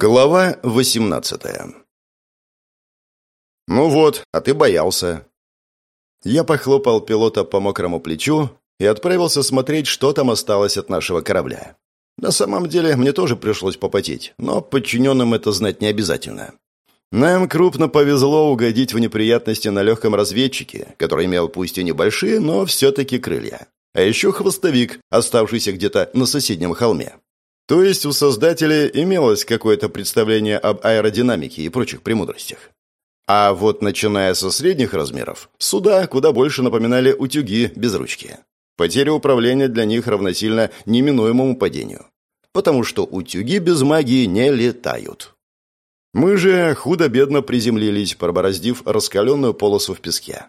Глава 18 «Ну вот, а ты боялся». Я похлопал пилота по мокрому плечу и отправился смотреть, что там осталось от нашего корабля. На самом деле, мне тоже пришлось попотеть, но подчиненным это знать не обязательно. Нам крупно повезло угодить в неприятности на легком разведчике, который имел пусть и небольшие, но все-таки крылья. А еще хвостовик, оставшийся где-то на соседнем холме. То есть у создателя имелось какое-то представление об аэродинамике и прочих премудростях. А вот начиная со средних размеров, суда куда больше напоминали утюги без ручки. Потеря управления для них равносильно неминуемому падению. Потому что утюги без магии не летают. Мы же худо-бедно приземлились, пробороздив раскаленную полосу в песке.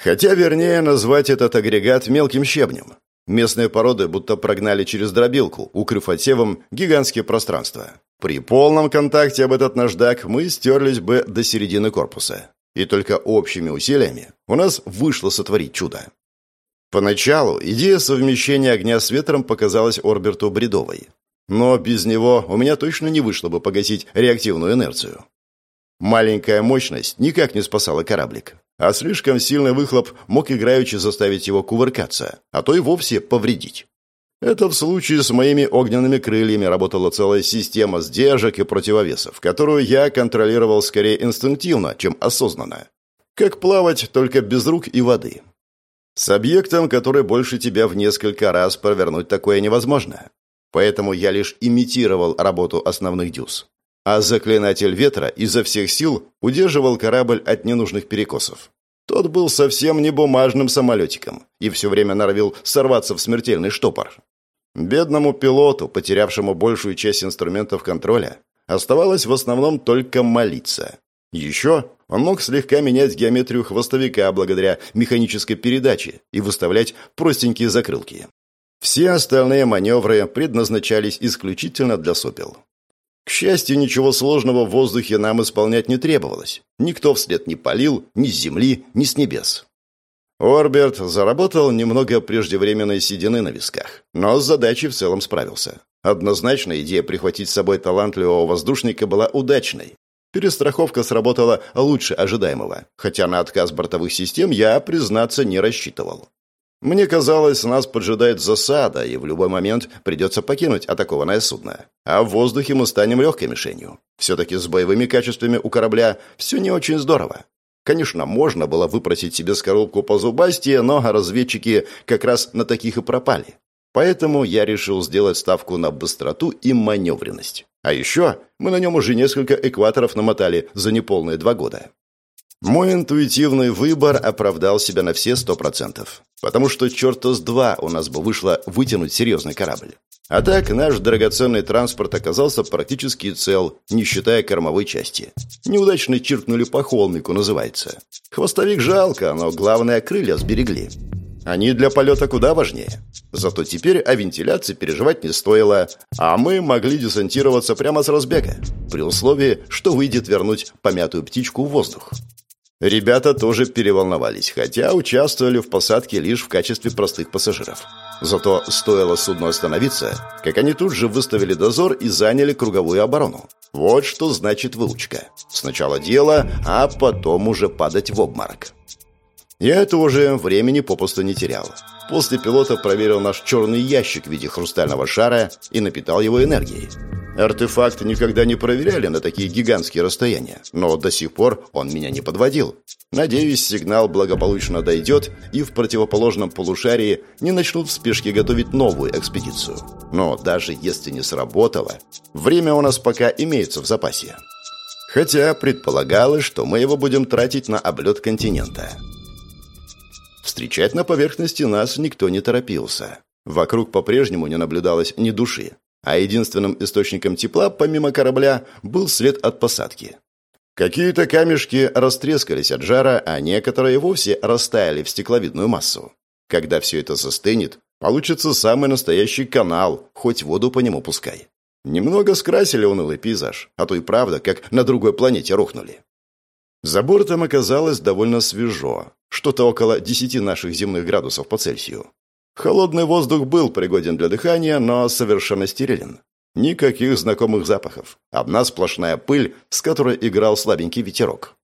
Хотя вернее назвать этот агрегат мелким щебнем. Местные породы будто прогнали через дробилку, укрыв отсевом гигантские пространства. При полном контакте об этот наждак мы стерлись бы до середины корпуса. И только общими усилиями у нас вышло сотворить чудо. Поначалу идея совмещения огня с ветром показалась Орберту бредовой. Но без него у меня точно не вышло бы погасить реактивную инерцию. Маленькая мощность никак не спасала кораблик а слишком сильный выхлоп мог играючи заставить его кувыркаться, а то и вовсе повредить. Это в случае с моими огненными крыльями работала целая система сдержек и противовесов, которую я контролировал скорее инстинктивно, чем осознанно. Как плавать, только без рук и воды. С объектом, который больше тебя в несколько раз провернуть такое невозможно. Поэтому я лишь имитировал работу основных дюз а заклинатель ветра изо всех сил удерживал корабль от ненужных перекосов. Тот был совсем не бумажным самолетиком и все время норовил сорваться в смертельный штопор. Бедному пилоту, потерявшему большую часть инструментов контроля, оставалось в основном только молиться. Еще он мог слегка менять геометрию хвостовика благодаря механической передаче и выставлять простенькие закрылки. Все остальные маневры предназначались исключительно для сопел. К счастью, ничего сложного в воздухе нам исполнять не требовалось. Никто вслед не палил ни с земли, ни с небес. Орберт заработал немного преждевременной седины на висках, но с задачей в целом справился. Однозначно идея прихватить с собой талантливого воздушника была удачной. Перестраховка сработала лучше ожидаемого, хотя на отказ бортовых систем я, признаться, не рассчитывал. Мне казалось, нас поджидает засада, и в любой момент придется покинуть атакованное судно. А в воздухе мы станем легкой мишенью. Все-таки с боевыми качествами у корабля все не очень здорово. Конечно, можно было выпросить себе скорлупку по зубастие, но разведчики как раз на таких и пропали. Поэтому я решил сделать ставку на быстроту и маневренность. А еще мы на нем уже несколько экваторов намотали за неполные два года. Мой интуитивный выбор оправдал себя на все сто процентов. Потому что черта с два у нас бы вышло вытянуть серьезный корабль. А так наш драгоценный транспорт оказался практически цел, не считая кормовой части. Неудачно чиркнули по холмику, называется. Хвостовик жалко, но главное крылья сберегли. Они для полета куда важнее. Зато теперь о вентиляции переживать не стоило, а мы могли десантироваться прямо с разбега, при условии, что выйдет вернуть помятую птичку в воздух. Ребята тоже переволновались, хотя участвовали в посадке лишь в качестве простых пассажиров. Зато стоило судну остановиться, как они тут же выставили дозор и заняли круговую оборону. Вот что значит выучка. Сначала дело, а потом уже падать в обморок. Я этого же времени попусту не терял. После пилота проверил наш черный ящик в виде хрустального шара и напитал его энергией. Артефакт никогда не проверяли на такие гигантские расстояния, но до сих пор он меня не подводил. Надеюсь, сигнал благополучно дойдет, и в противоположном полушарии не начнут в спешке готовить новую экспедицию. Но даже если не сработало, время у нас пока имеется в запасе. Хотя предполагалось, что мы его будем тратить на облет континента. Встречать на поверхности нас никто не торопился. Вокруг по-прежнему не наблюдалось ни души а единственным источником тепла, помимо корабля, был свет от посадки. Какие-то камешки растрескались от жара, а некоторые вовсе растаяли в стекловидную массу. Когда все это застынет, получится самый настоящий канал, хоть воду по нему пускай. Немного скрасили унылый пейзаж, а то и правда, как на другой планете рухнули. За бортом оказалось довольно свежо, что-то около 10 наших земных градусов по Цельсию. Холодный воздух был пригоден для дыхания, но совершенно стерилен. Никаких знакомых запахов. Одна сплошная пыль, с которой играл слабенький ветерок.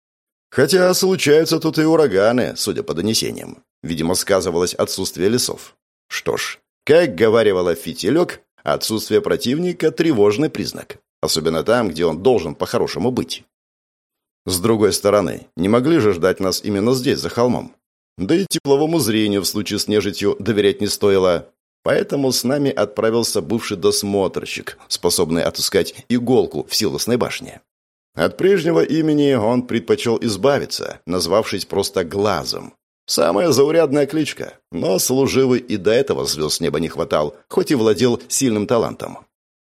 Хотя случаются тут и ураганы, судя по донесениям. Видимо, сказывалось отсутствие лесов. Что ж, как говаривала Фитилек, отсутствие противника – тревожный признак. Особенно там, где он должен по-хорошему быть. С другой стороны, не могли же ждать нас именно здесь, за холмом. Да и тепловому зрению в случае с нежитью доверять не стоило. Поэтому с нами отправился бывший досмотрщик, способный отыскать иголку в силосной башне. От прежнего имени он предпочел избавиться, назвавшись просто Глазом. Самая заурядная кличка, но служивый и до этого звезд с неба не хватал, хоть и владел сильным талантом.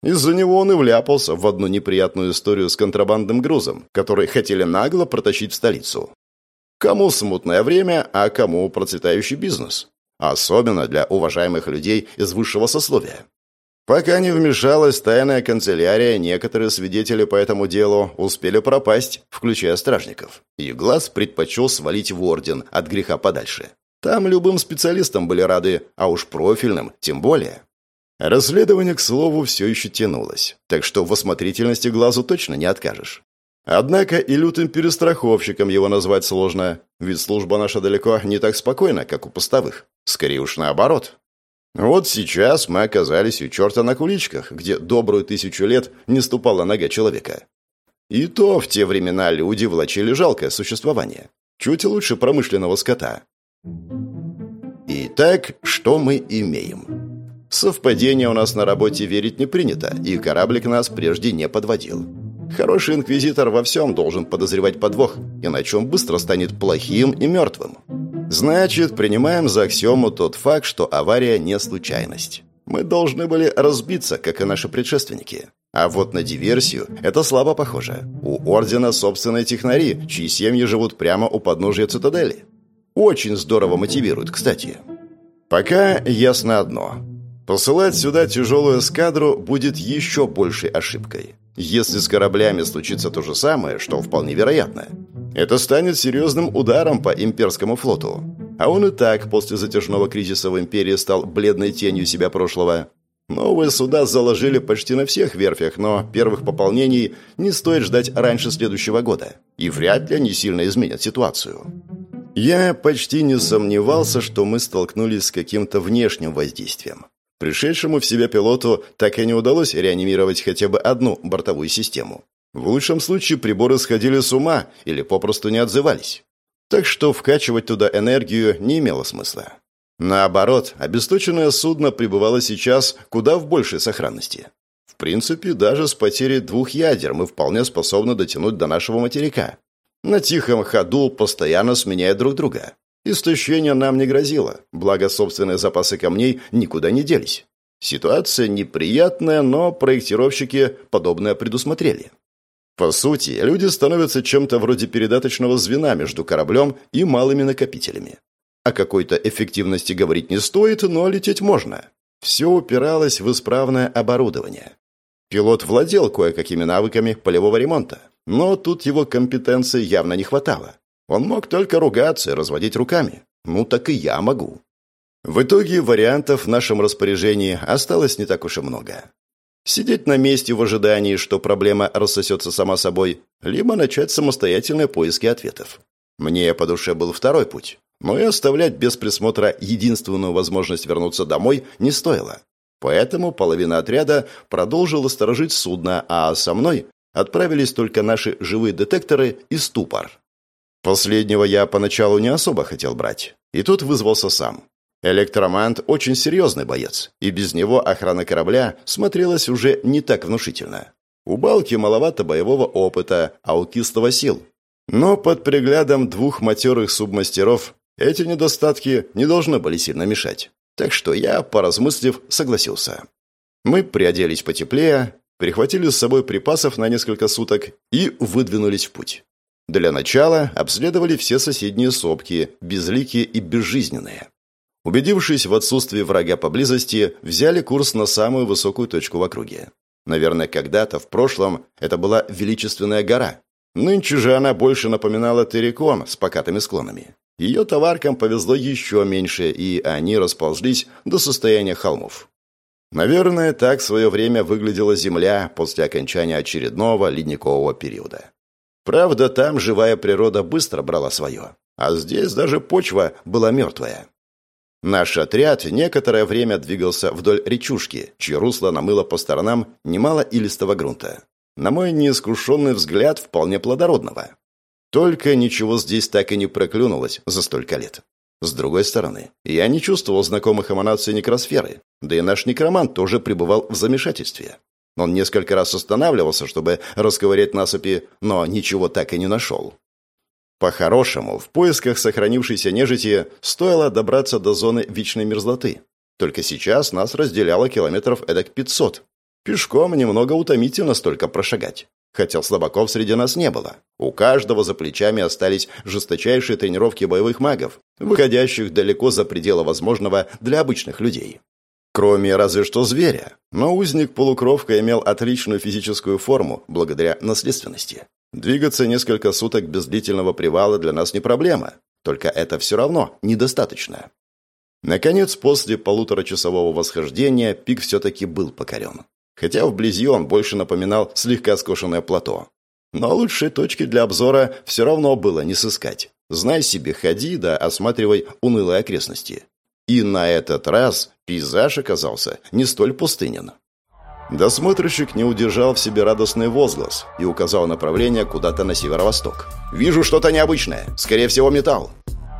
Из-за него он и вляпался в одну неприятную историю с контрабандным грузом, который хотели нагло протащить в столицу. Кому смутное время, а кому процветающий бизнес. Особенно для уважаемых людей из высшего сословия. Пока не вмешалась тайная канцелярия, некоторые свидетели по этому делу успели пропасть, включая стражников. И Глаз предпочел свалить в орден от греха подальше. Там любым специалистам были рады, а уж профильным тем более. Расследование, к слову, все еще тянулось, так что в осмотрительности глазу точно не откажешь. Однако и лютым перестраховщиком его назвать сложно, ведь служба наша далеко не так спокойна, как у постовых. Скорее уж наоборот. Вот сейчас мы оказались у черта на куличках, где добрую тысячу лет не ступала нога человека. И то в те времена люди влачили жалкое существование. Чуть лучше промышленного скота. Итак, что мы имеем? Совпадение у нас на работе верить не принято, и кораблик нас прежде не подводил. Хороший инквизитор во всем должен подозревать подвох, иначе он быстро станет плохим и мертвым. Значит, принимаем за аксиому тот факт, что авария не случайность. Мы должны были разбиться, как и наши предшественники. А вот на диверсию это слабо похоже. У Ордена собственные технари, чьи семьи живут прямо у подножия цитадели. Очень здорово мотивируют, кстати. Пока ясно одно. Посылать сюда тяжелую эскадру будет еще большей ошибкой. Если с кораблями случится то же самое, что вполне вероятно, это станет серьезным ударом по имперскому флоту. А он и так после затяжного кризиса в империи стал бледной тенью себя прошлого. Новые суда заложили почти на всех верфях, но первых пополнений не стоит ждать раньше следующего года. И вряд ли они сильно изменят ситуацию. Я почти не сомневался, что мы столкнулись с каким-то внешним воздействием. Пришедшему в себя пилоту так и не удалось реанимировать хотя бы одну бортовую систему. В лучшем случае приборы сходили с ума или попросту не отзывались. Так что вкачивать туда энергию не имело смысла. Наоборот, обесточенное судно пребывало сейчас куда в большей сохранности. В принципе, даже с потерей двух ядер мы вполне способны дотянуть до нашего материка. На тихом ходу, постоянно сменяя друг друга. Истощение нам не грозило, благо собственные запасы камней никуда не делись. Ситуация неприятная, но проектировщики подобное предусмотрели. По сути, люди становятся чем-то вроде передаточного звена между кораблем и малыми накопителями. О какой-то эффективности говорить не стоит, но лететь можно. Все упиралось в исправное оборудование. Пилот владел кое-какими навыками полевого ремонта, но тут его компетенции явно не хватало. Он мог только ругаться и разводить руками. Ну, так и я могу. В итоге вариантов в нашем распоряжении осталось не так уж и много. Сидеть на месте в ожидании, что проблема рассосется сама собой, либо начать самостоятельные поиски ответов. Мне по душе был второй путь, но и оставлять без присмотра единственную возможность вернуться домой не стоило. Поэтому половина отряда продолжила сторожить судно, а со мной отправились только наши живые детекторы и ступор. Последнего я поначалу не особо хотел брать. И тут вызвался сам. Электромант очень серьезный боец, и без него охрана корабля смотрелась уже не так внушительно. У Балки маловато боевого опыта, а у Кислого сил. Но под приглядом двух матерых субмастеров эти недостатки не должны были сильно мешать. Так что я, поразмыслив, согласился. Мы приоделись потеплее, прихватили с собой припасов на несколько суток и выдвинулись в путь. Для начала обследовали все соседние сопки, безликие и безжизненные. Убедившись в отсутствии врага поблизости, взяли курс на самую высокую точку в округе. Наверное, когда-то, в прошлом, это была величественная гора. Нынче же она больше напоминала террикон с покатыми склонами. Ее товаркам повезло еще меньше, и они расползлись до состояния холмов. Наверное, так в свое время выглядела Земля после окончания очередного ледникового периода. Правда, там живая природа быстро брала свое, а здесь даже почва была мертвая. Наш отряд некоторое время двигался вдоль речушки, чье русло намыло по сторонам немало илистого грунта. На мой неискушенный взгляд, вполне плодородного. Только ничего здесь так и не проклюнулось за столько лет. С другой стороны, я не чувствовал знакомых эманаций некросферы, да и наш некромант тоже пребывал в замешательстве. Он несколько раз останавливался, чтобы расковырять насыпи, но ничего так и не нашел. По-хорошему, в поисках сохранившейся нежити стоило добраться до зоны вечной мерзлоты. Только сейчас нас разделяло километров эдак 500. Пешком немного утомительно столько прошагать. Хотя слабаков среди нас не было. У каждого за плечами остались жесточайшие тренировки боевых магов, выходящих далеко за пределы возможного для обычных людей. Кроме разве что зверя. Но узник-полукровка имел отличную физическую форму благодаря наследственности. Двигаться несколько суток без длительного привала для нас не проблема. Только это все равно недостаточно. Наконец, после полуторачасового восхождения пик все-таки был покорен. Хотя вблизи он больше напоминал слегка скошенное плато. Но лучшей точки для обзора все равно было не сыскать. Знай себе, ходи да осматривай унылые окрестности. И на этот раз пейзаж оказался не столь пустынен. Досмотрщик не удержал в себе радостный возглас и указал направление куда-то на северо-восток. «Вижу что-то необычное. Скорее всего, металл».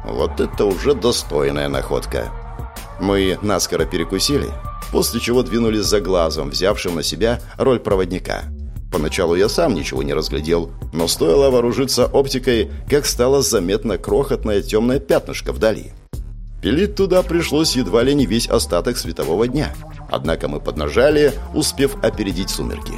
Вот это уже достойная находка. Мы наскоро перекусили, после чего двинулись за глазом, взявшим на себя роль проводника. Поначалу я сам ничего не разглядел, но стоило вооружиться оптикой, как стало заметно крохотное темное пятнышко вдали. Пилить туда пришлось едва ли не весь остаток светового дня. Однако мы поднажали, успев опередить сумерки.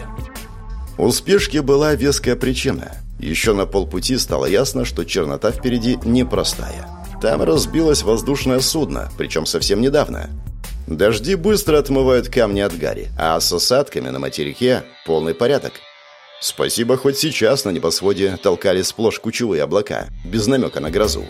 У спешки была веская причина. Еще на полпути стало ясно, что чернота впереди непростая. Там разбилось воздушное судно, причем совсем недавно. Дожди быстро отмывают камни от гари, а с осадками на материке полный порядок. Спасибо, хоть сейчас на небосводе толкали сплошь кучевые облака, без намека на грозу.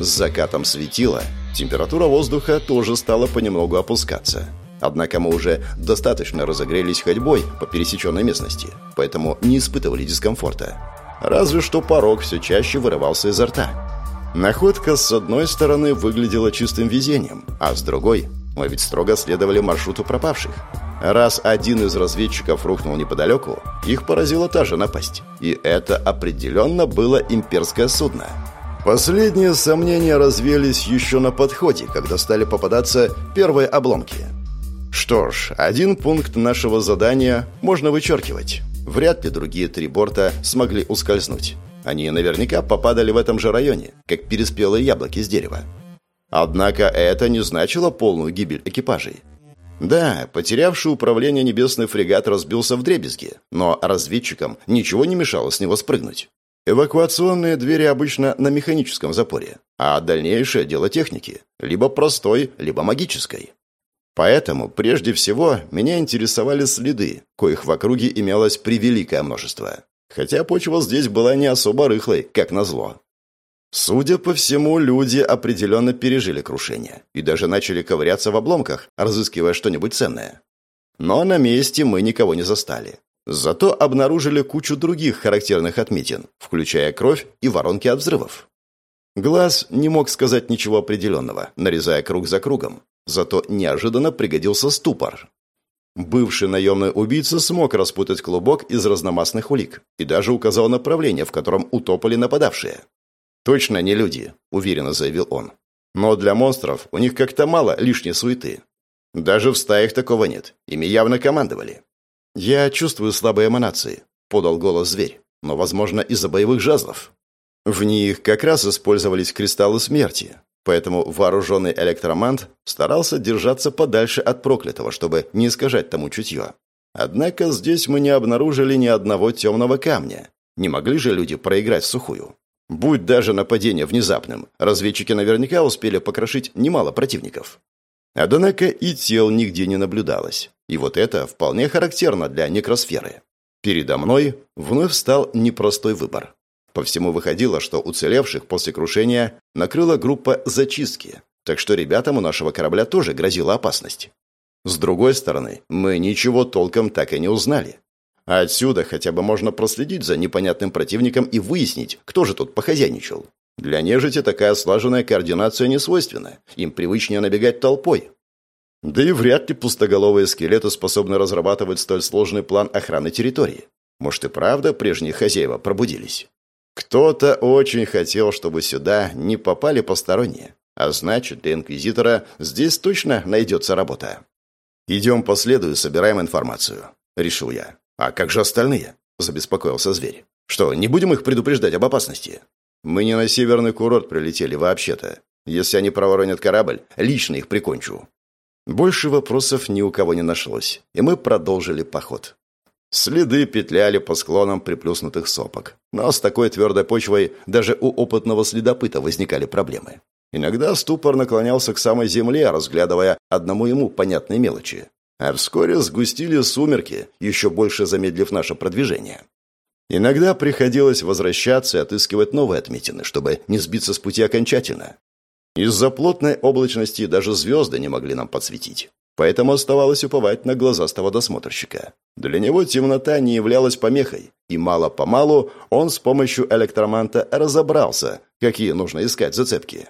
С закатом светило, температура воздуха тоже стала понемногу опускаться. Однако мы уже достаточно разогрелись ходьбой по пересеченной местности, поэтому не испытывали дискомфорта. Разве что порог все чаще вырывался изо рта. Находка с одной стороны выглядела чистым везением, а с другой мы ведь строго следовали маршруту пропавших. Раз один из разведчиков рухнул неподалеку, их поразила та же напасть. И это определенно было имперское судно – Последние сомнения развелись еще на подходе, когда стали попадаться первые обломки. Что ж, один пункт нашего задания можно вычеркивать. Вряд ли другие три борта смогли ускользнуть. Они наверняка попадали в этом же районе, как переспелые яблоки с дерева. Однако это не значило полную гибель экипажей. Да, потерявший управление небесный фрегат разбился в дребезги, но разведчикам ничего не мешало с него спрыгнуть. Эвакуационные двери обычно на механическом запоре, а дальнейшее дело техники, либо простой, либо магической. Поэтому, прежде всего, меня интересовали следы, коих в округе имелось превеликое множество. Хотя почва здесь была не особо рыхлой, как назло. Судя по всему, люди определенно пережили крушение и даже начали ковыряться в обломках, разыскивая что-нибудь ценное. Но на месте мы никого не застали. Зато обнаружили кучу других характерных отметин, включая кровь и воронки от взрывов. Глаз не мог сказать ничего определенного, нарезая круг за кругом. Зато неожиданно пригодился ступор. Бывший наемный убийца смог распутать клубок из разномастных улик и даже указал направление, в котором утопали нападавшие. «Точно не люди», — уверенно заявил он. «Но для монстров у них как-то мало лишней суеты. Даже в стаях такого нет. Ими явно командовали. «Я чувствую слабые эманации», — подал голос зверь, «но, возможно, из-за боевых жезлов». В них как раз использовались кристаллы смерти, поэтому вооруженный электромант старался держаться подальше от проклятого, чтобы не искажать тому чутье. Однако здесь мы не обнаружили ни одного темного камня. Не могли же люди проиграть сухую. Будь даже нападение внезапным, разведчики наверняка успели покрошить немало противников. Однако и тел нигде не наблюдалось. И вот это вполне характерно для некросферы. Передо мной вновь встал непростой выбор. По всему выходило, что уцелевших после крушения накрыла группа зачистки, так что ребятам у нашего корабля тоже грозила опасность. С другой стороны, мы ничего толком так и не узнали. А отсюда хотя бы можно проследить за непонятным противником и выяснить, кто же тут похозяйничал. Для нежити такая слаженная координация не свойственна. Им привычнее набегать толпой. Да и вряд ли пустоголовые скелеты способны разрабатывать столь сложный план охраны территории. Может и правда прежние хозяева пробудились. Кто-то очень хотел, чтобы сюда не попали посторонние. А значит, для Инквизитора здесь точно найдется работа. «Идем по следу и собираем информацию», — решил я. «А как же остальные?» — забеспокоился зверь. «Что, не будем их предупреждать об опасности?» «Мы не на северный курорт прилетели вообще-то. Если они проворонят корабль, лично их прикончу». Больше вопросов ни у кого не нашлось, и мы продолжили поход. Следы петляли по склонам приплюснутых сопок. Но с такой твердой почвой даже у опытного следопыта возникали проблемы. Иногда ступор наклонялся к самой земле, разглядывая одному ему понятные мелочи. А вскоре сгустили сумерки, еще больше замедлив наше продвижение. Иногда приходилось возвращаться и отыскивать новые отметины, чтобы не сбиться с пути окончательно. Из-за плотной облачности даже звезды не могли нам подсветить. Поэтому оставалось уповать на глазастого досмотрщика. Для него темнота не являлась помехой, и мало-помалу он с помощью электроманта разобрался, какие нужно искать зацепки.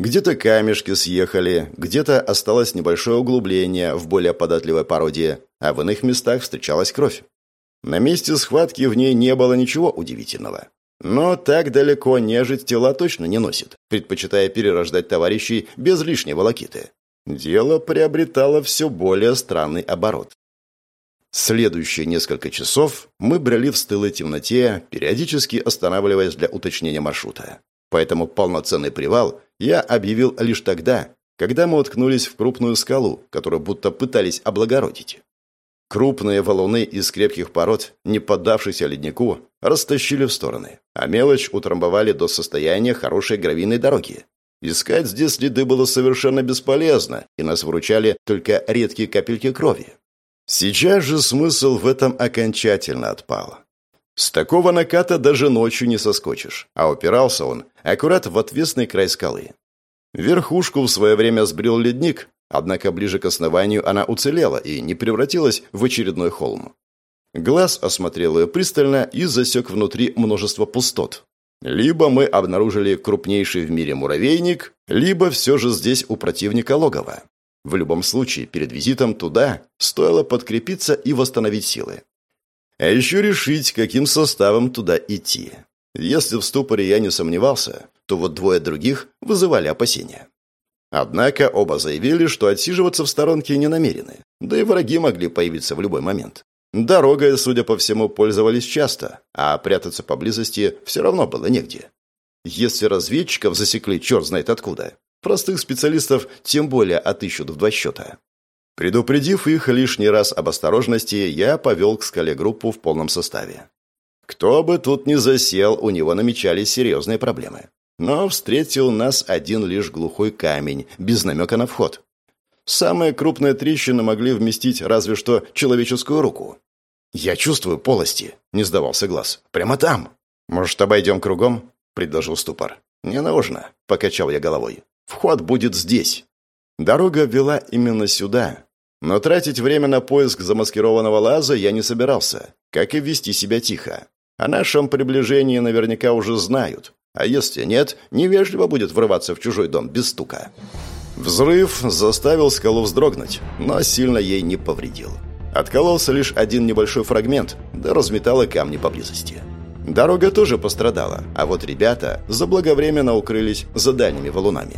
Где-то камешки съехали, где-то осталось небольшое углубление в более податливой породе, а в иных местах встречалась кровь. На месте схватки в ней не было ничего удивительного. Но так далеко нежить тела точно не носит, предпочитая перерождать товарищей без лишней волокиты. Дело приобретало все более странный оборот. Следующие несколько часов мы брели в стылой темноте, периодически останавливаясь для уточнения маршрута. Поэтому полноценный привал я объявил лишь тогда, когда мы уткнулись в крупную скалу, которую будто пытались облагородить. Крупные валуны из крепких пород, не поддавшихся леднику, растащили в стороны, а мелочь утрамбовали до состояния хорошей гравийной дороги. Искать здесь следы было совершенно бесполезно, и нас выручали только редкие капельки крови. Сейчас же смысл в этом окончательно отпал. С такого наката даже ночью не соскочишь, а упирался он аккурат в отвесный край скалы. Верхушку в свое время сбрил ледник, Однако ближе к основанию она уцелела и не превратилась в очередной холм. Глаз осмотрел ее пристально и засек внутри множество пустот. Либо мы обнаружили крупнейший в мире муравейник, либо все же здесь у противника логово. В любом случае, перед визитом туда стоило подкрепиться и восстановить силы. А еще решить, каким составом туда идти. Если в ступоре я не сомневался, то вот двое других вызывали опасения. Однако оба заявили, что отсиживаться в сторонке не намерены, да и враги могли появиться в любой момент. Дорогой, судя по всему, пользовались часто, а прятаться поблизости все равно было негде. Если разведчиков засекли черт знает откуда, простых специалистов тем более отыщут в два счета. Предупредив их лишний раз об осторожности, я повел к скале группу в полном составе. Кто бы тут ни засел, у него намечались серьезные проблемы. Но встретил нас один лишь глухой камень, без намека на вход. Самые крупные трещины могли вместить разве что человеческую руку. «Я чувствую полости», — не сдавался глаз. «Прямо там». «Может, обойдем кругом?» — предложил ступор. «Не нужно», — покачал я головой. «Вход будет здесь». Дорога вела именно сюда. Но тратить время на поиск замаскированного лаза я не собирался, как и вести себя тихо. О нашем приближении наверняка уже знают, а если нет, невежливо будет врываться в чужой дом без стука. Взрыв заставил скалу вздрогнуть, но сильно ей не повредил. Откололся лишь один небольшой фрагмент, да разметало камни поблизости. Дорога тоже пострадала, а вот ребята заблаговременно укрылись за дальними валунами.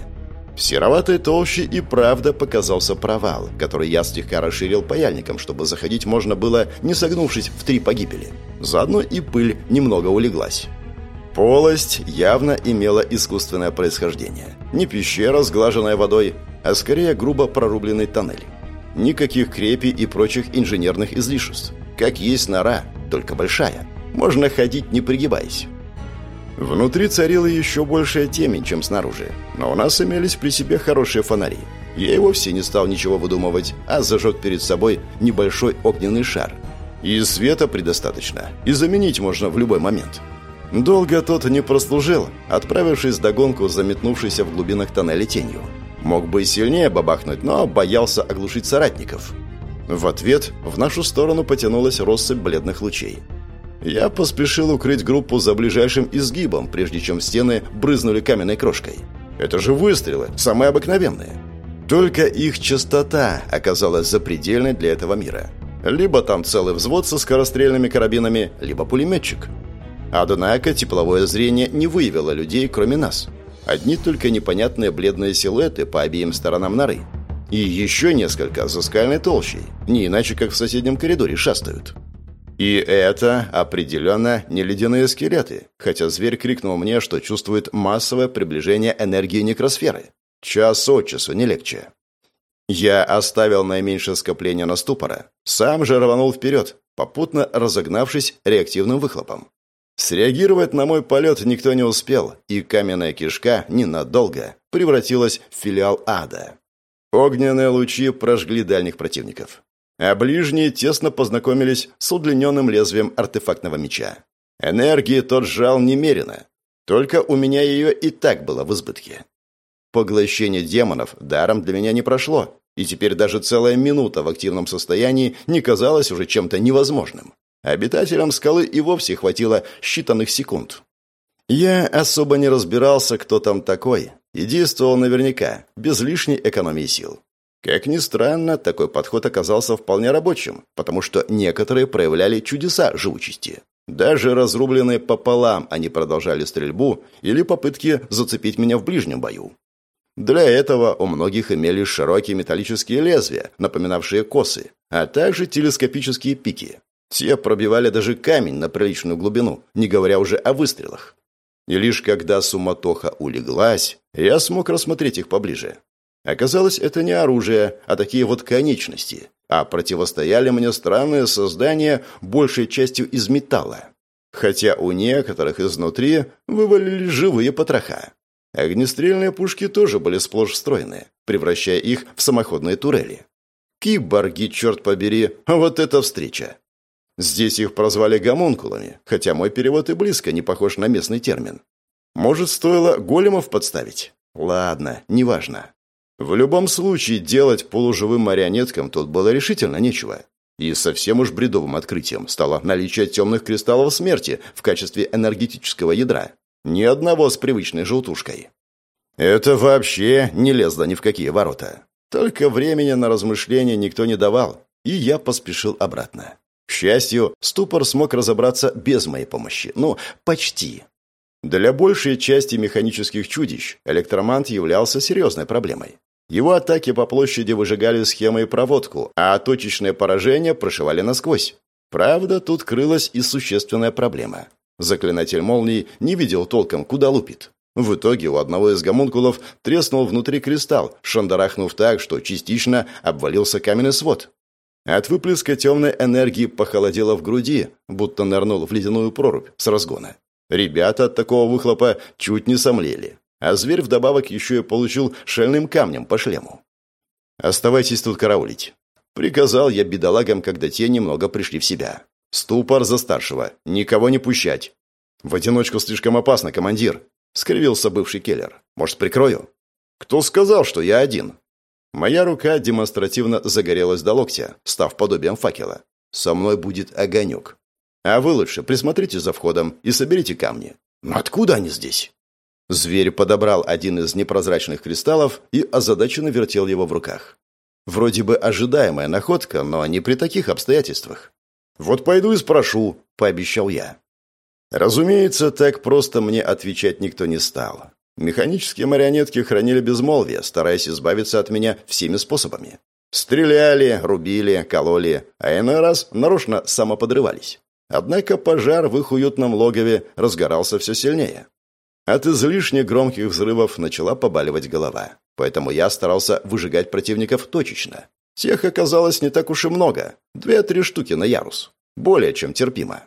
В сероватой толще и правда показался провал, который я слегка расширил паяльником, чтобы заходить можно было, не согнувшись в три погибели. Заодно и пыль немного улеглась. Полость явно имела искусственное происхождение. Не пещера, сглаженная водой, а скорее грубо прорубленный тоннель. Никаких крепи и прочих инженерных излишеств. Как есть нора, только большая. Можно ходить, не пригибаясь. Внутри царила еще большая темень, чем снаружи. Но у нас имелись при себе хорошие фонари. Я и вовсе не стал ничего выдумывать, а зажег перед собой небольшой огненный шар. И света предостаточно, и заменить можно в любой момент. Долго тот не прослужил, отправившись догонку заметнувшейся в глубинах тоннеля тенью. Мог бы и сильнее бабахнуть, но боялся оглушить соратников. В ответ в нашу сторону потянулась россыпь бледных лучей. Я поспешил укрыть группу за ближайшим изгибом, прежде чем стены брызнули каменной крошкой. Это же выстрелы, самые обыкновенные. Только их частота оказалась запредельной для этого мира. Либо там целый взвод со скорострельными карабинами, либо пулеметчик. Однако тепловое зрение не выявило людей, кроме нас. Одни только непонятные бледные силуэты по обеим сторонам норы. И еще несколько за скальной толщей, не иначе как в соседнем коридоре шастают. И это определенно не ледяные скелеты, хотя зверь крикнул мне, что чувствует массовое приближение энергии некросферы. Час от часу, не легче. Я оставил наименьшее скопление на ступора, сам же рванул вперед, попутно разогнавшись реактивным выхлопом. Среагировать на мой полет никто не успел, и каменная кишка ненадолго превратилась в филиал ада. Огненные лучи прожгли дальних противников, а ближние тесно познакомились с удлиненным лезвием артефактного меча. Энергии тот сжал немерено, только у меня ее и так было в избытке. Поглощение демонов даром для меня не прошло, и теперь даже целая минута в активном состоянии не казалась уже чем-то невозможным. Обитателям скалы и вовсе хватило считанных секунд. Я особо не разбирался, кто там такой, и действовал наверняка, без лишней экономии сил. Как ни странно, такой подход оказался вполне рабочим, потому что некоторые проявляли чудеса живучести. Даже разрубленные пополам они продолжали стрельбу или попытки зацепить меня в ближнем бою. Для этого у многих имелись широкие металлические лезвия, напоминавшие косы, а также телескопические пики. Те пробивали даже камень на приличную глубину, не говоря уже о выстрелах. И лишь когда суматоха улеглась, я смог рассмотреть их поближе. Оказалось, это не оружие, а такие вот конечности, а противостояли мне странные создания, большей частью из металла. Хотя у некоторых изнутри вывалили живые потроха. Огнестрельные пушки тоже были сплошь встроены, превращая их в самоходные турели. Киборги, черт побери, вот это встреча! Здесь их прозвали гомункулами, хотя мой перевод и близко не похож на местный термин. Может, стоило големов подставить? Ладно, неважно. В любом случае, делать полуживым марионеткам тут было решительно нечего. И совсем уж бредовым открытием стало наличие темных кристаллов смерти в качестве энергетического ядра. Ни одного с привычной желтушкой. Это вообще не лезло ни в какие ворота. Только времени на размышления никто не давал, и я поспешил обратно. К счастью, ступор смог разобраться без моей помощи. Ну, почти. Для большей части механических чудищ электромант являлся серьезной проблемой. Его атаки по площади выжигали схемы и проводку, а точечные поражения прошивали насквозь. Правда, тут крылась и существенная проблема. Заклинатель молнии не видел толком, куда лупит. В итоге у одного из гомункулов треснул внутри кристалл, шандарахнув так, что частично обвалился каменный свод. От выплеска темной энергии похолодело в груди, будто нырнул в ледяную прорубь с разгона. Ребята от такого выхлопа чуть не сомлели, а зверь вдобавок еще и получил шальным камнем по шлему. «Оставайтесь тут караулить», — приказал я бедолагам, когда те немного пришли в себя. «Ступор за старшего. Никого не пущать». «В одиночку слишком опасно, командир», — скривился бывший келлер. «Может, прикрою?» «Кто сказал, что я один?» Моя рука демонстративно загорелась до локтя, став подобием факела. «Со мной будет огонек. А вы лучше присмотрите за входом и соберите камни». «Но откуда они здесь?» Зверь подобрал один из непрозрачных кристаллов и озадаченно вертел его в руках. Вроде бы ожидаемая находка, но не при таких обстоятельствах. «Вот пойду и спрошу», — пообещал я. Разумеется, так просто мне отвечать никто не стал. Механические марионетки хранили безмолвие, стараясь избавиться от меня всеми способами. Стреляли, рубили, кололи, а иной раз нарочно самоподрывались. Однако пожар в их уютном логове разгорался все сильнее. От излишне громких взрывов начала побаливать голова, поэтому я старался выжигать противников точечно. Тех оказалось не так уж и много. Две-три штуки на ярус. Более чем терпимо.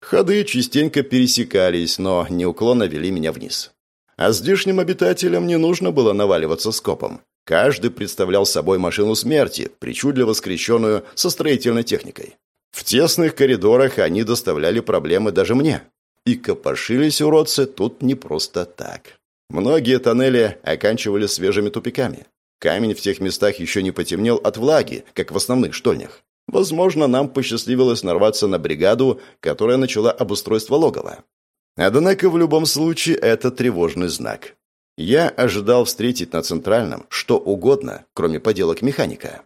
Ходы частенько пересекались, но неуклонно вели меня вниз. А здешним обитателям не нужно было наваливаться скопом. Каждый представлял собой машину смерти, причудливо скрещенную со строительной техникой. В тесных коридорах они доставляли проблемы даже мне. И копошились уродцы тут не просто так. Многие тоннели оканчивали свежими тупиками. Камень в тех местах еще не потемнел от влаги, как в основных штольнях. Возможно, нам посчастливилось нарваться на бригаду, которая начала обустройство логова. Однако в любом случае это тревожный знак. Я ожидал встретить на Центральном что угодно, кроме поделок механика.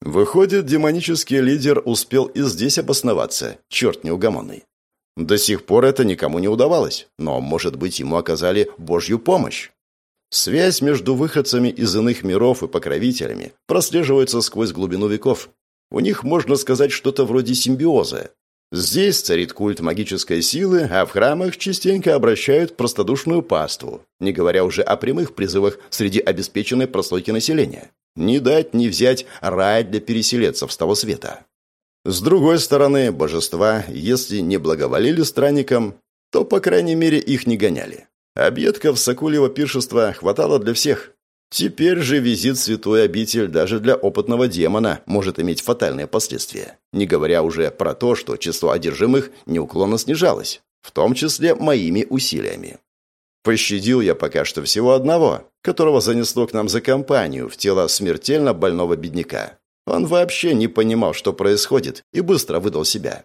Выходит, демонический лидер успел и здесь обосноваться, черт неугомонный. До сих пор это никому не удавалось, но, может быть, ему оказали божью помощь. Связь между выходцами из иных миров и покровителями прослеживается сквозь глубину веков. У них можно сказать что-то вроде симбиоза. Здесь царит культ магической силы, а в храмах частенько обращают простодушную паству, не говоря уже о прямых призывах среди обеспеченной прослойки населения. Не дать, не взять рай для переселенцев с того света. С другой стороны, божества, если не благоволили странникам, то, по крайней мере, их не гоняли. Объедков Сокольего пиршества хватало для всех. Теперь же визит в святой обитель даже для опытного демона может иметь фатальные последствия, не говоря уже про то, что число одержимых неуклонно снижалось, в том числе моими усилиями. Пощадил я пока что всего одного, которого занесло к нам за компанию в тело смертельно больного бедняка. Он вообще не понимал, что происходит, и быстро выдал себя.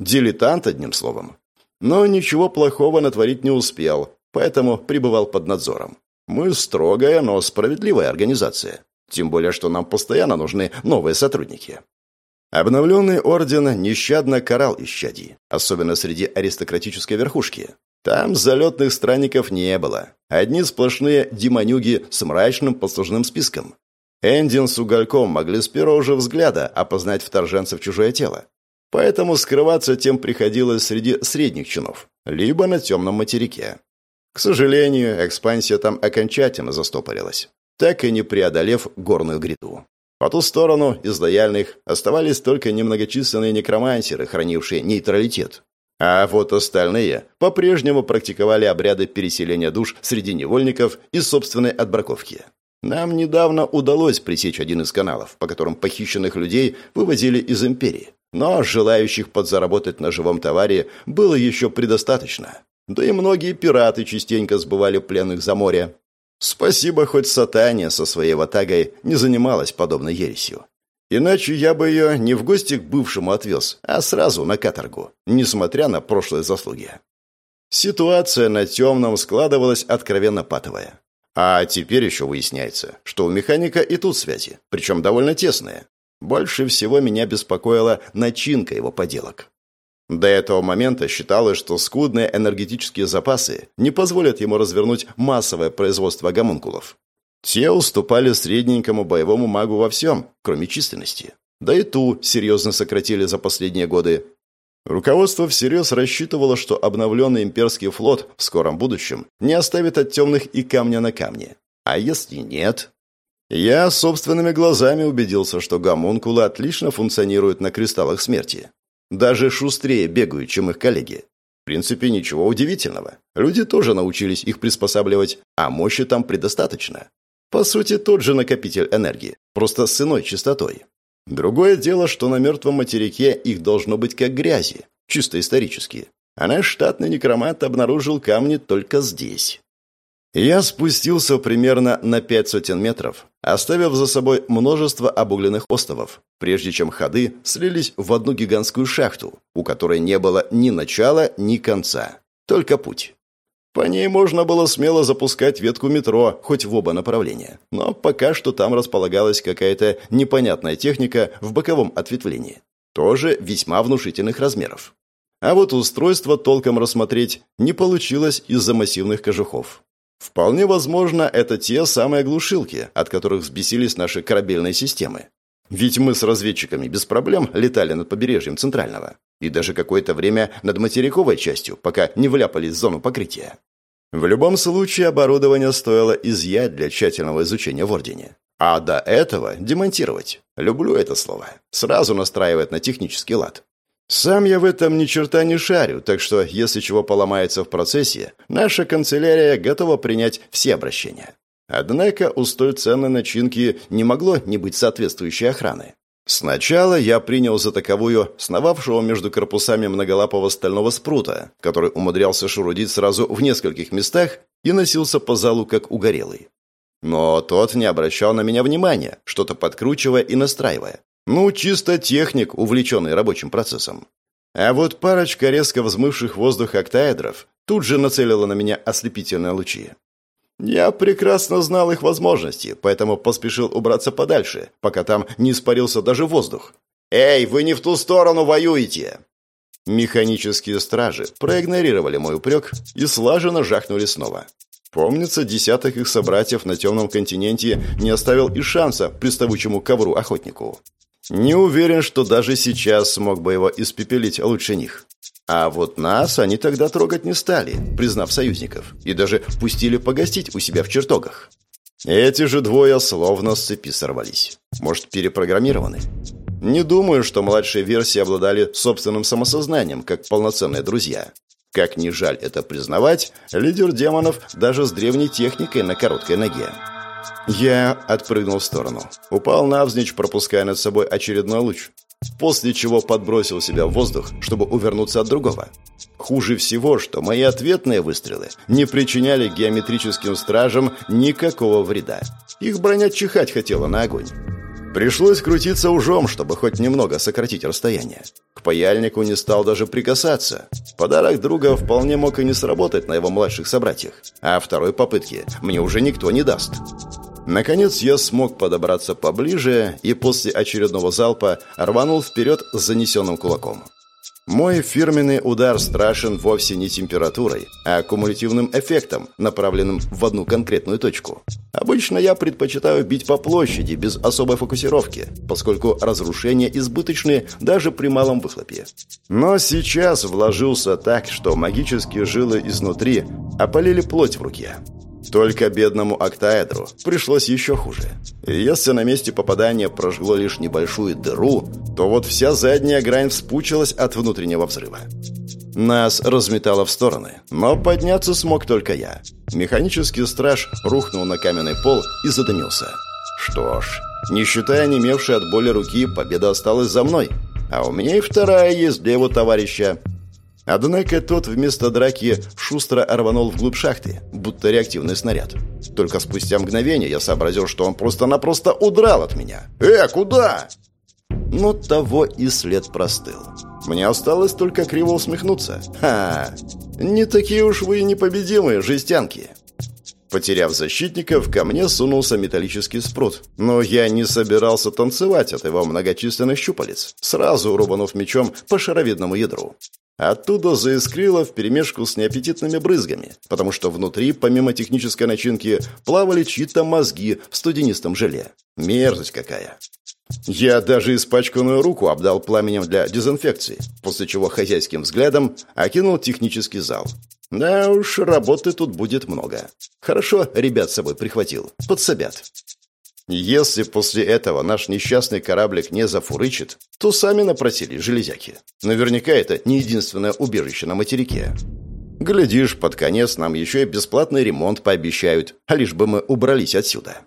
Дилетант, одним словом. Но ничего плохого натворить не успел, поэтому пребывал под надзором. Мы строгая, но справедливая организация. Тем более, что нам постоянно нужны новые сотрудники. Обновленный орден нещадно карал исчадий, особенно среди аристократической верхушки. Там залетных странников не было. Одни сплошные демонюги с мрачным послужным списком. Эндин с Угольком могли с первого же взгляда опознать вторженцев в чужое тело. Поэтому скрываться тем приходилось среди средних чинов, либо на темном материке. К сожалению, экспансия там окончательно застопорилась, так и не преодолев горную гряду. По ту сторону из лояльных оставались только немногочисленные некромансеры, хранившие нейтралитет. А вот остальные по-прежнему практиковали обряды переселения душ среди невольников и собственной отбраковки. Нам недавно удалось пресечь один из каналов, по которым похищенных людей вывозили из империи. Но желающих подзаработать на живом товаре было еще предостаточно. Да и многие пираты частенько сбывали пленных за море. Спасибо, хоть сатане со своей ватагой не занималась подобной ересью. Иначе я бы ее не в гости к бывшему отвез, а сразу на каторгу, несмотря на прошлые заслуги. Ситуация на темном складывалась откровенно патовая. А теперь еще выясняется, что у механика и тут связи, причем довольно тесные. Больше всего меня беспокоила начинка его поделок. До этого момента считалось, что скудные энергетические запасы не позволят ему развернуть массовое производство гомункулов. Те уступали средненькому боевому магу во всем, кроме численности. Да и ту серьезно сократили за последние годы. Руководство всерьез рассчитывало, что обновленный имперский флот в скором будущем не оставит от темных и камня на камне. А если нет? Я собственными глазами убедился, что гомункулы отлично функционируют на кристаллах смерти. Даже шустрее бегают, чем их коллеги. В принципе, ничего удивительного. Люди тоже научились их приспосабливать, а мощи там предостаточно. По сути, тот же накопитель энергии, просто с иной частотой. Другое дело, что на мертвом материке их должно быть как грязи, чисто исторически. А наш штатный некромант обнаружил камни только здесь. Я спустился примерно на пять сотен метров, оставив за собой множество обугленных островов, прежде чем ходы слились в одну гигантскую шахту, у которой не было ни начала, ни конца, только путь. По ней можно было смело запускать ветку метро хоть в оба направления, но пока что там располагалась какая-то непонятная техника в боковом ответвлении, тоже весьма внушительных размеров. А вот устройство толком рассмотреть не получилось из-за массивных кожухов. Вполне возможно, это те самые глушилки, от которых взбесились наши корабельные системы. Ведь мы с разведчиками без проблем летали над побережьем Центрального. И даже какое-то время над материковой частью, пока не вляпались в зону покрытия. В любом случае, оборудование стоило изъять для тщательного изучения в Ордене. А до этого демонтировать. Люблю это слово. Сразу настраивает на технический лад. Сам я в этом ни черта не шарю, так что, если чего поломается в процессе, наша канцелярия готова принять все обращения. Однако у столь ценной начинки не могло не быть соответствующей охраны. Сначала я принял за таковую сновавшего между корпусами многолапого стального спрута, который умудрялся шурудить сразу в нескольких местах и носился по залу как угорелый. Но тот не обращал на меня внимания, что-то подкручивая и настраивая. Ну, чисто техник, увлеченный рабочим процессом. А вот парочка резко взмывших воздух октаэдров тут же нацелила на меня ослепительные лучи. Я прекрасно знал их возможности, поэтому поспешил убраться подальше, пока там не испарился даже воздух. «Эй, вы не в ту сторону воюете!» Механические стражи проигнорировали мой упрек и слаженно жахнули снова. Помнится, десяток их собратьев на темном континенте не оставил и шанса приставучему ковру-охотнику. Не уверен, что даже сейчас смог бы его испепелить лучше них. А вот нас они тогда трогать не стали, признав союзников, и даже пустили погостить у себя в чертогах. Эти же двое словно с цепи сорвались. Может, перепрограммированы? Не думаю, что младшие версии обладали собственным самосознанием, как полноценные друзья. Как ни жаль это признавать, лидер демонов даже с древней техникой на короткой ноге. Я отпрыгнул в сторону. Упал навзничь, пропуская над собой очередной луч. После чего подбросил себя в воздух, чтобы увернуться от другого. Хуже всего, что мои ответные выстрелы не причиняли геометрическим стражам никакого вреда. Их броня чихать хотела на огонь. Пришлось крутиться ужом, чтобы хоть немного сократить расстояние. К паяльнику не стал даже прикасаться. Подарок друга вполне мог и не сработать на его младших собратьях. А второй попытки мне уже никто не даст. Наконец я смог подобраться поближе и после очередного залпа рванул вперед с занесенным кулаком. Мой фирменный удар страшен вовсе не температурой, а кумулятивным эффектом, направленным в одну конкретную точку. Обычно я предпочитаю бить по площади без особой фокусировки, поскольку разрушения избыточны даже при малом выхлопе. Но сейчас вложился так, что магические жилы изнутри опалили плоть в руке. Только бедному октаэдру пришлось еще хуже. Если на месте попадания прожгло лишь небольшую дыру, то вот вся задняя грань вспучилась от внутреннего взрыва. Нас разметало в стороны, но подняться смог только я. Механический страж рухнул на каменный пол и задымился. Что ж, не считая немевшей от боли руки, победа осталась за мной. А у меня и вторая есть для его товарища. Однако тот вместо драки шустро рванул вглубь шахты, будто реактивный снаряд. Только спустя мгновение я сообразил, что он просто-напросто удрал от меня. «Э, куда?» Но того и след простыл. Мне осталось только криво усмехнуться. «Ха! Не такие уж вы непобедимые, жестянки!» Потеряв защитников, ко мне сунулся металлический спрут. Но я не собирался танцевать от его многочисленных щупалец, сразу рубанув мечом по шаровидному ядру. Оттуда заискрило вперемешку с неаппетитными брызгами, потому что внутри, помимо технической начинки, плавали чьи-то мозги в студенистом желе. Мерзость какая. Я даже испачканную руку обдал пламенем для дезинфекции, после чего хозяйским взглядом окинул технический зал. Да уж, работы тут будет много. Хорошо, ребят с собой прихватил. Подсобят. Если после этого наш несчастный кораблик не зафурычит, то сами напросили железяки. Наверняка это не единственное убежище на материке. Глядишь, под конец нам еще и бесплатный ремонт пообещают, а лишь бы мы убрались отсюда.